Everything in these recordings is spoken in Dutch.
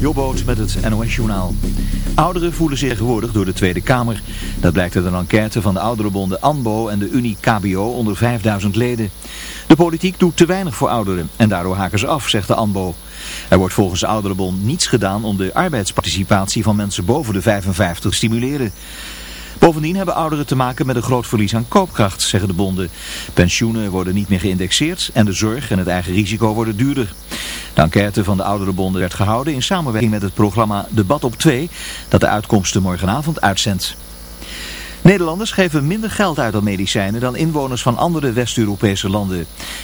Jobboot met het NOS-journaal. Ouderen voelen zich tegenwoordig door de Tweede Kamer. Dat blijkt uit een enquête van de ouderenbonden ANBO en de Unie KBO onder 5000 leden. De politiek doet te weinig voor ouderen en daardoor haken ze af, zegt de ANBO. Er wordt volgens de ouderenbond niets gedaan om de arbeidsparticipatie van mensen boven de 55 te stimuleren. Bovendien hebben ouderen te maken met een groot verlies aan koopkracht, zeggen de bonden. Pensioenen worden niet meer geïndexeerd en de zorg en het eigen risico worden duurder. De enquête van de ouderenbonden werd gehouden in samenwerking met het programma Debat op 2, dat de uitkomsten morgenavond uitzendt. Nederlanders geven minder geld uit aan medicijnen dan inwoners van andere West-Europese landen.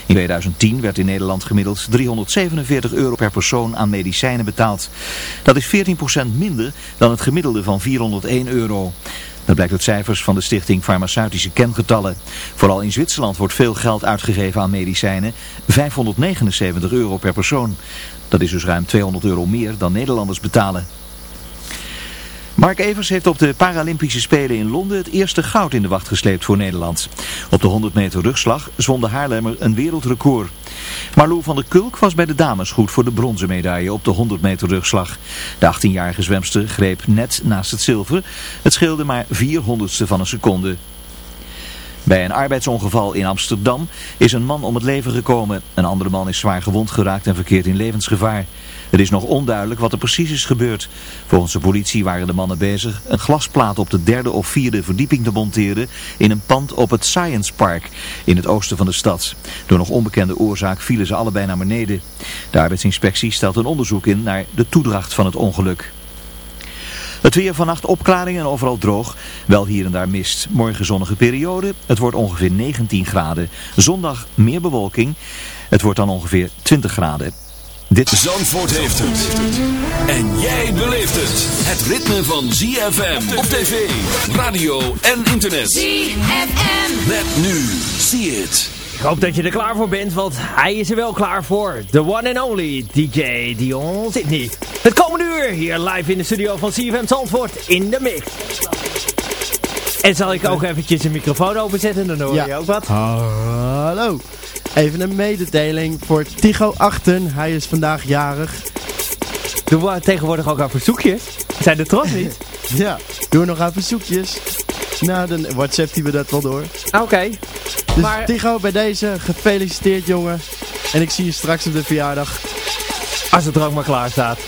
In 2010 werd in Nederland gemiddeld 347 euro per persoon aan medicijnen betaald. Dat is 14% minder dan het gemiddelde van 401 euro. Dat blijkt uit cijfers van de stichting Farmaceutische Kengetallen. Vooral in Zwitserland wordt veel geld uitgegeven aan medicijnen. 579 euro per persoon. Dat is dus ruim 200 euro meer dan Nederlanders betalen. Mark Evers heeft op de Paralympische Spelen in Londen het eerste goud in de wacht gesleept voor Nederland. Op de 100 meter rugslag zwon de Haarlemmer een wereldrecord. Marlou van der Kulk was bij de dames goed voor de bronzen medaille op de 100 meter rugslag. De 18-jarige zwemster greep net naast het zilver. Het scheelde maar 400ste van een seconde. Bij een arbeidsongeval in Amsterdam is een man om het leven gekomen. Een andere man is zwaar gewond geraakt en verkeert in levensgevaar. Het is nog onduidelijk wat er precies is gebeurd. Volgens de politie waren de mannen bezig een glasplaat op de derde of vierde verdieping te monteren in een pand op het Science Park in het oosten van de stad. Door nog onbekende oorzaak vielen ze allebei naar beneden. De arbeidsinspectie stelt een onderzoek in naar de toedracht van het ongeluk. Het weer vannacht opklaring en overal droog. Wel hier en daar mist. Morgen zonnige periode. Het wordt ongeveer 19 graden. Zondag meer bewolking. Het wordt dan ongeveer 20 graden. Dit... Zandvoort heeft het. En jij beleeft het. Het ritme van ZFM op tv, radio en internet. ZFM. Met nu. See it. Ik hoop dat je er klaar voor bent, want hij is er wel klaar voor. The one and only DJ Dion Sydney. Het komende uur hier live in de studio van CFM Zandvoort in de mix. En zal ik ook eventjes de microfoon openzetten, dan hoor Ja. je ook wat. Hallo. Even een mededeling voor Tigo Achten. Hij is vandaag jarig. Doen we tegenwoordig ook aan verzoekjes? Zijn er trots niet? Ja, doe nog aan verzoekjes. Nou, dan WhatsApp we dat wel door. Oké. Dus Maar- Tigo, bij deze gefeliciteerd jongen. En ik zie je straks op de verjaardag. Als het er ook maar klaar staat.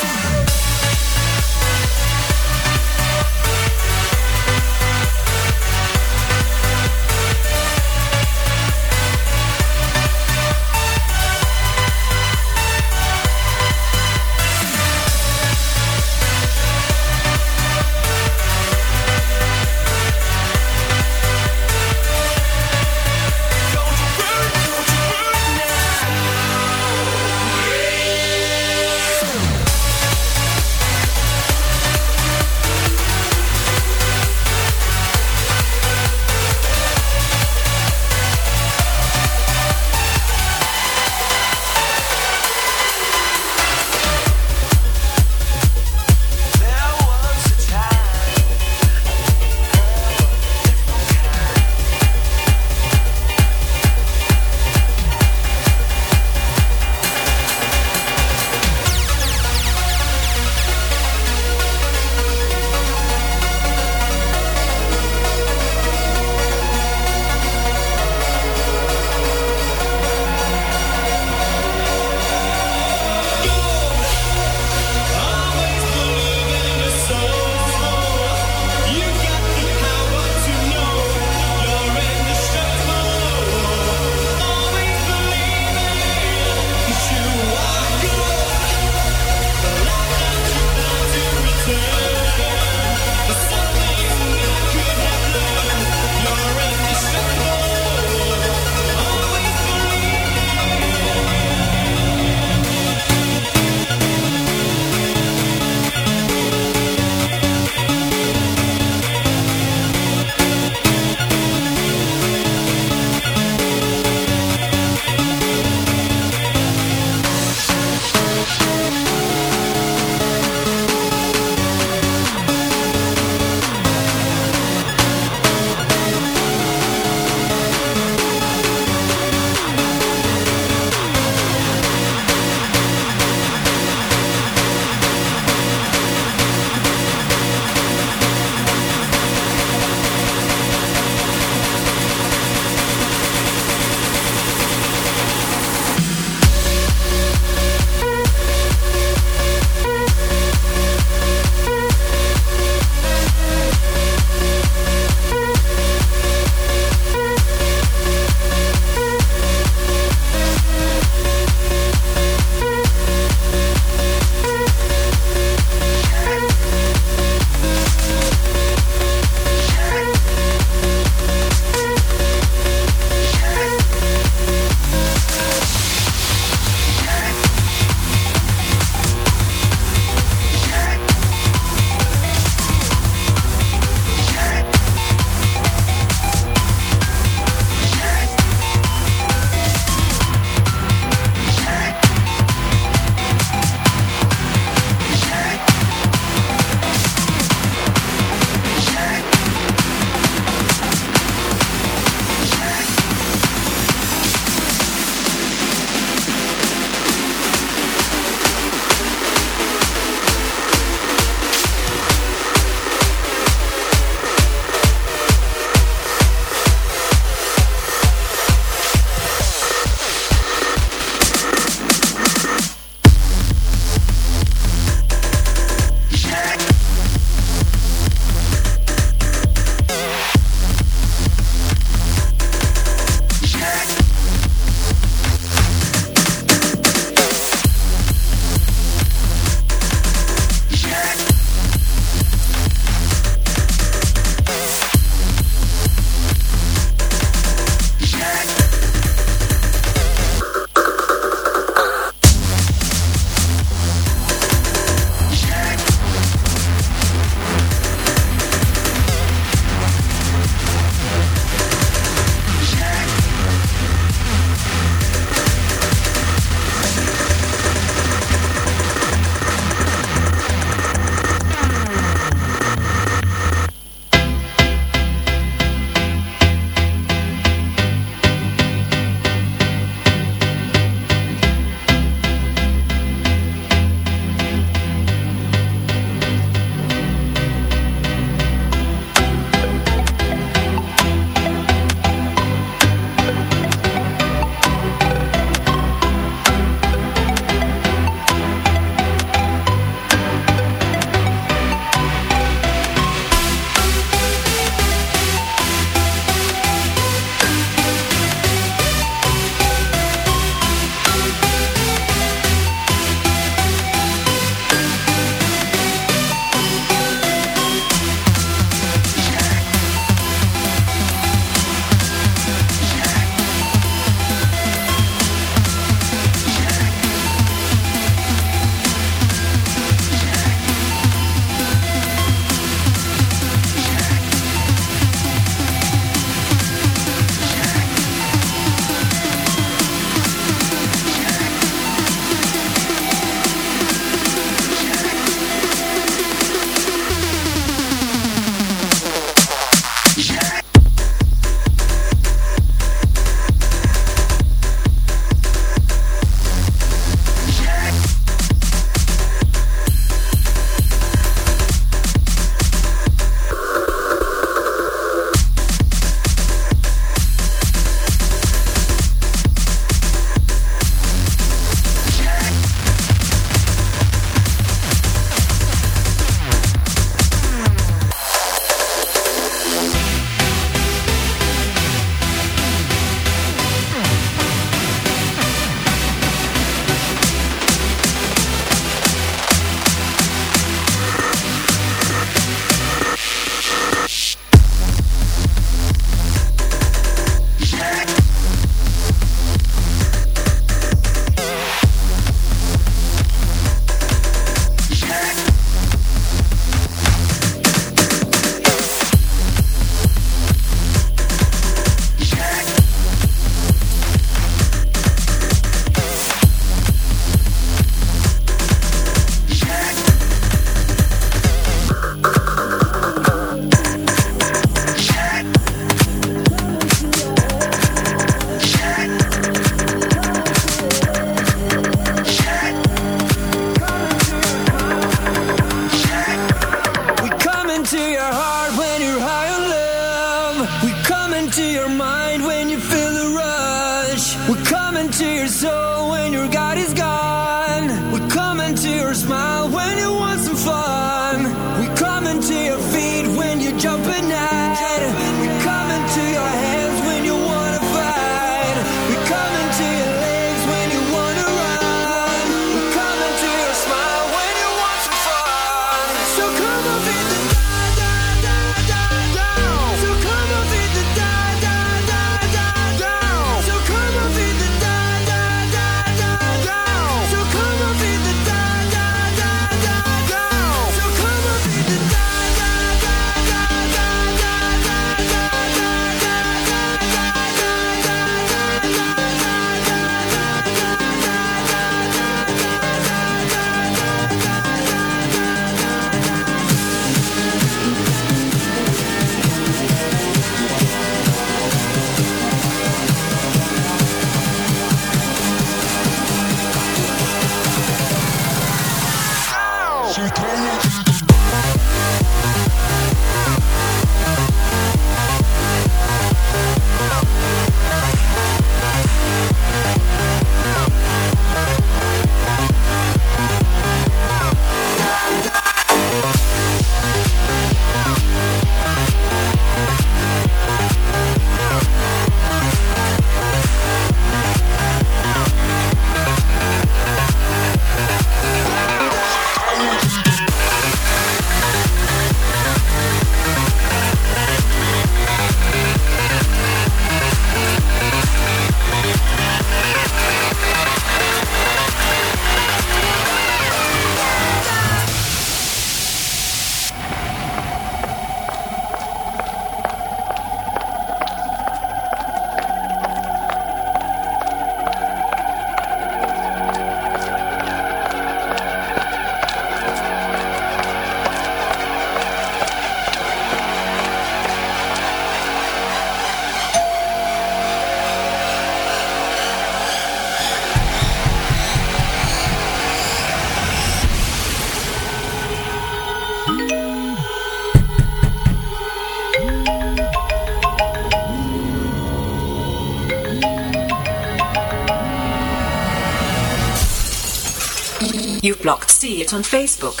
see it on Facebook.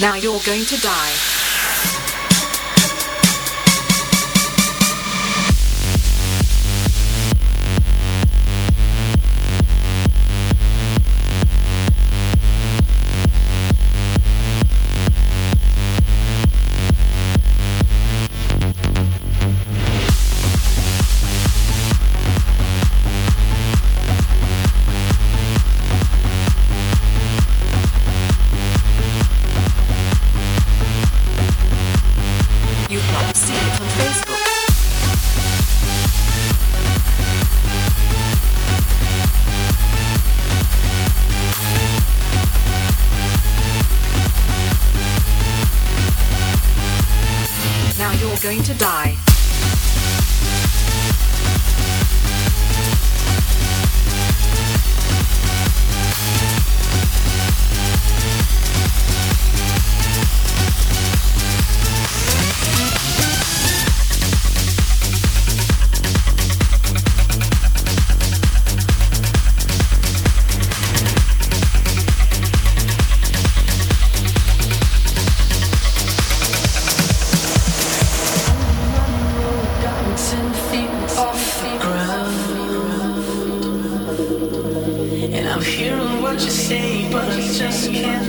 Now you're going to die. just can't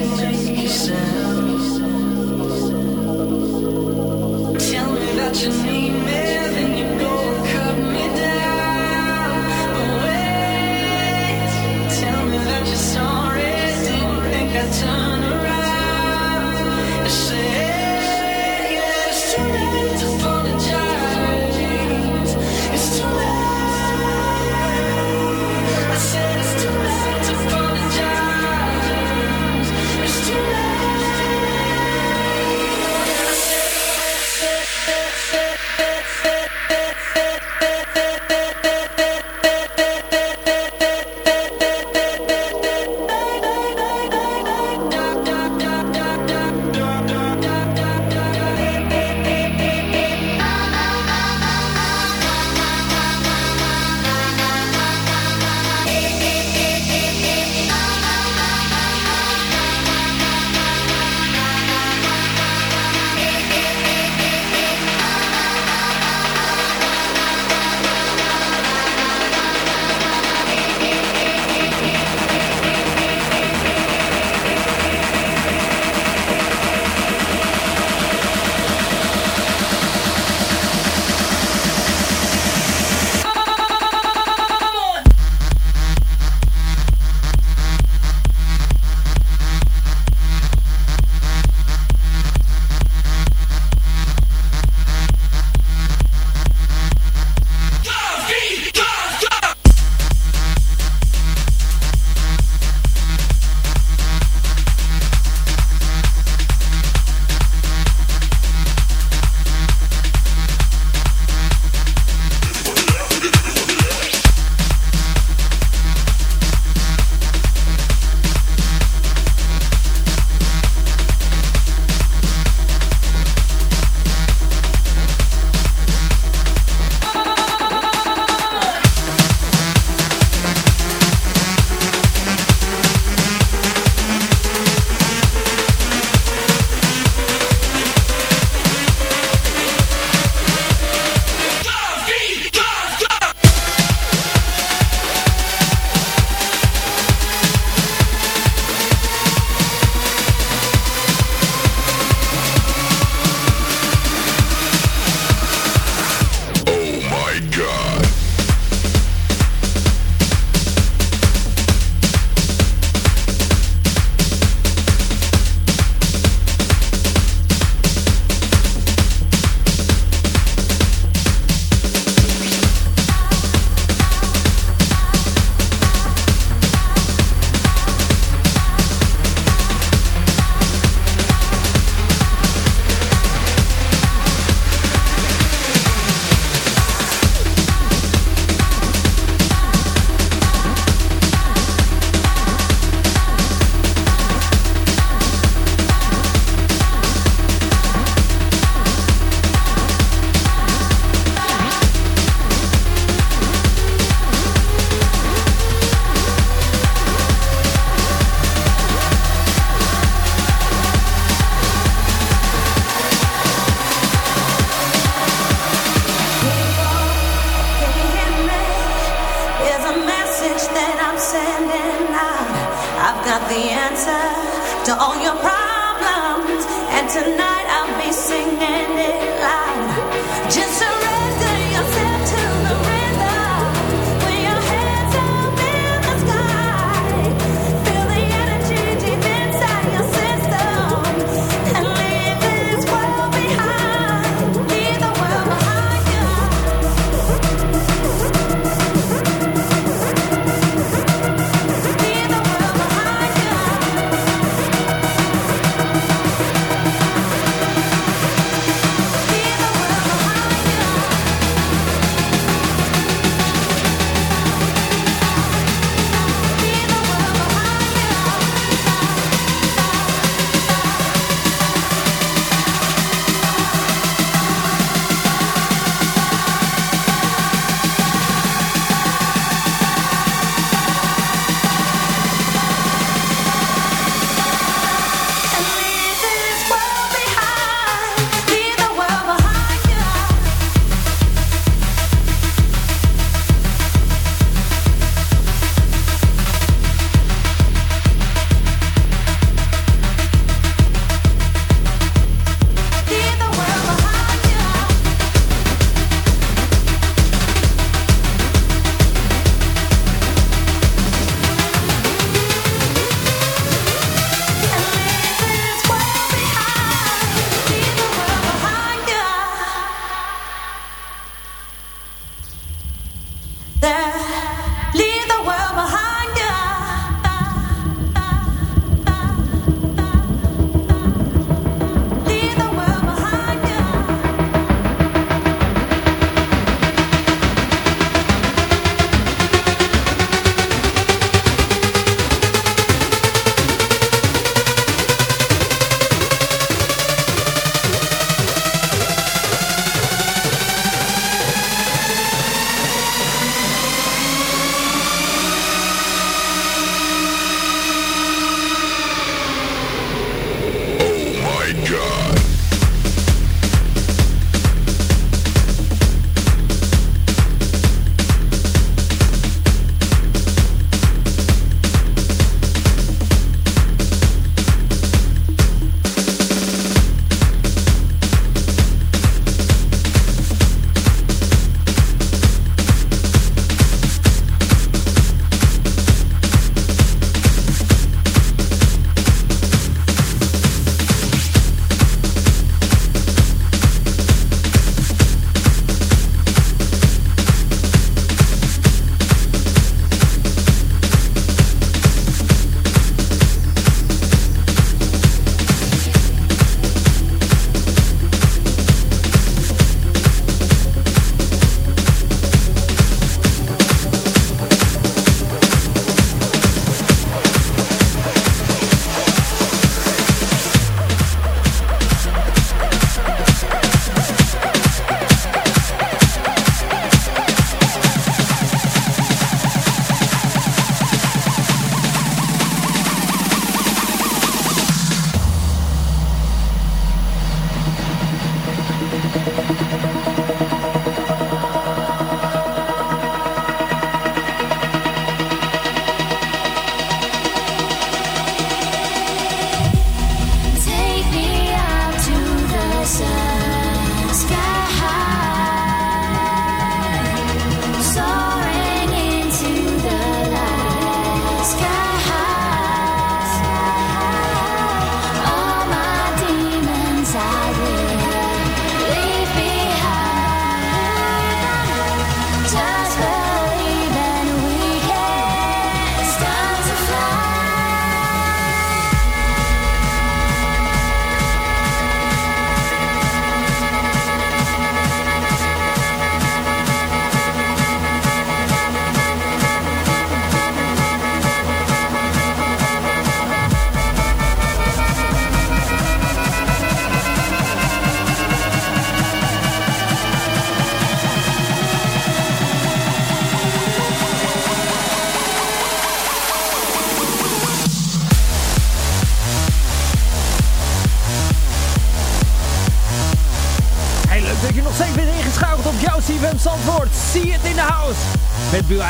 that I'm sending out. I've got the answer to all your problems, and tonight I'll be singing it loud. Just so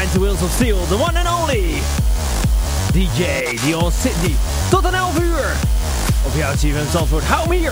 tijdens de Wheels of Steel. The one and only DJ the old Sydney. Tot een 11 uur. Op jouw CFM Zandvoort. Hou hem hier.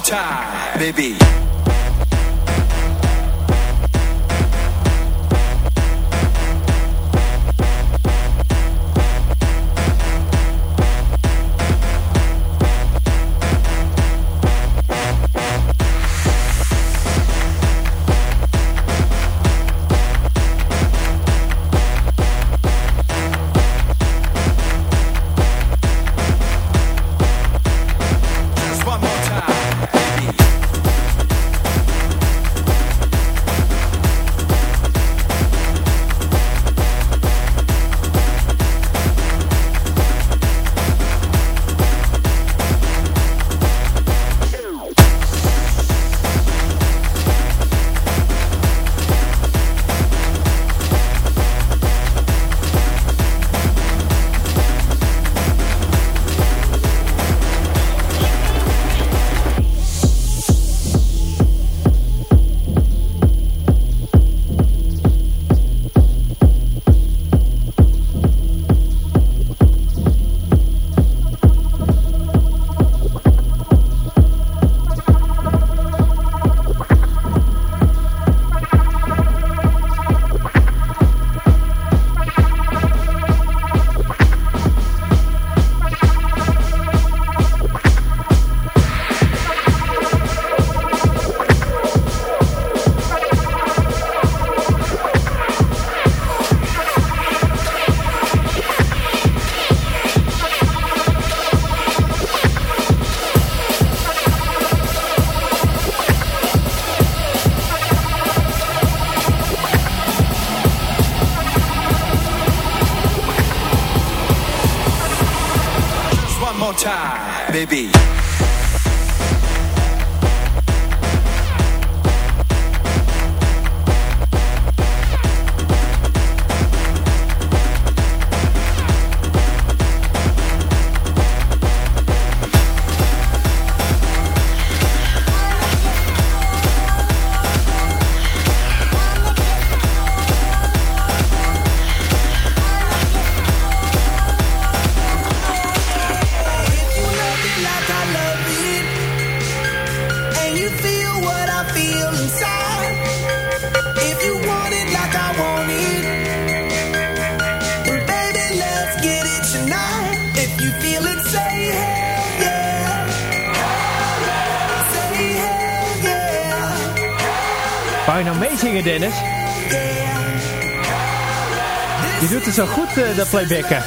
Time, baby. Eh, dat playbacken.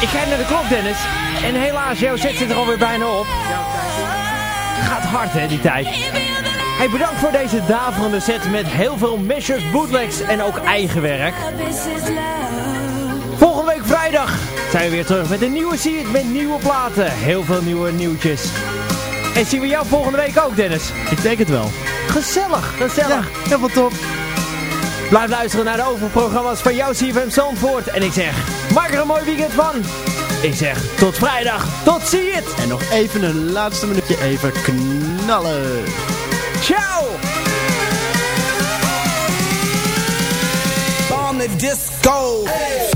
Ik kijk naar de klok, Dennis. En helaas, jouw set zit er alweer bijna op. Gaat hard, hè, die tijd. Hey, bedankt voor deze daverende set met heel veel missions, bootlegs en ook eigen werk. Volgende week vrijdag zijn we weer terug met een nieuwe serie met nieuwe platen. Heel veel nieuwe nieuwtjes. En zien we jou volgende week ook, Dennis? Ik denk het wel. Gezellig, gezellig. Ja, helemaal top. Blijf luisteren naar de overprogramma's van jouw CFM Zandvoort. En ik zeg, maak er een mooi weekend van. Ik zeg, tot vrijdag. Tot zie het. En nog even een laatste minuutje even knallen. Ciao. On the disco. Love